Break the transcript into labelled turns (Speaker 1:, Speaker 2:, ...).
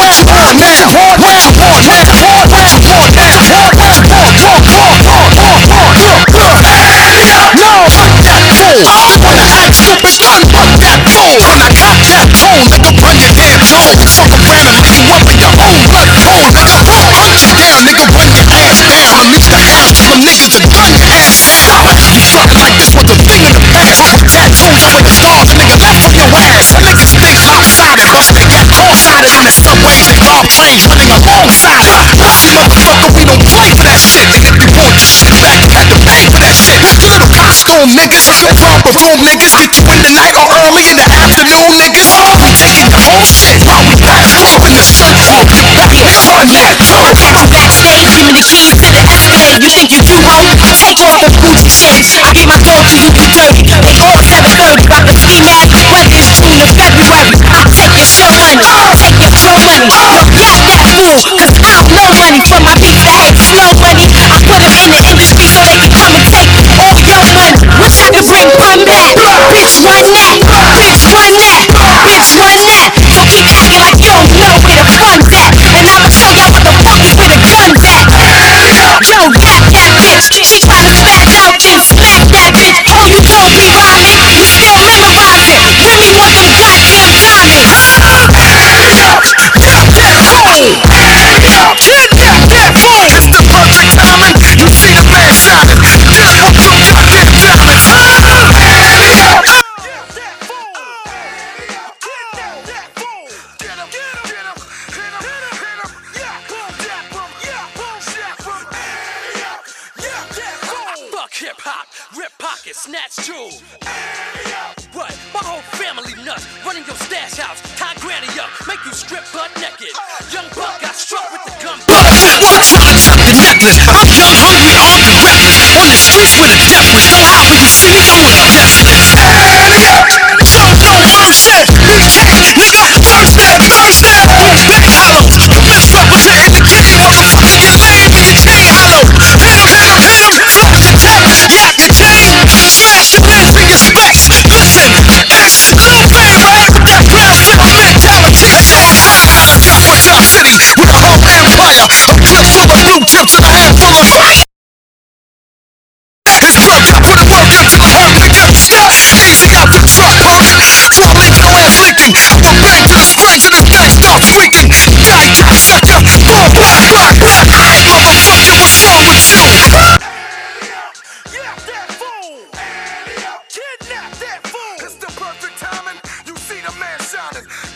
Speaker 1: Horn now. you want? Room, niggas. So romper room, niggas. Get you in the night or early in the afternoon, niggas. We taking your whole shit we pass through in the. Niggas run that too.
Speaker 2: I'm backstage, giving the keys to the Escalade. You think you do wrong? Take off the Gucci shades. I gave my dog to you for dirty. They all Yo, yak that bitch. She tryna spaz out, then smack that bitch. Oh, you told me rhyming? You still memorizing. Really want them goddamn diamonds.
Speaker 3: Hip hop, rip pockets, snatch jewels. What? My whole family nuts, running your stash house, tie granny up, make you strip butt naked. Young buck got struck with the gun.
Speaker 1: the necklace. I'm young, hungry, armed, and reckless. On the streets with a deathless. How when you see me, I'm a. Garden.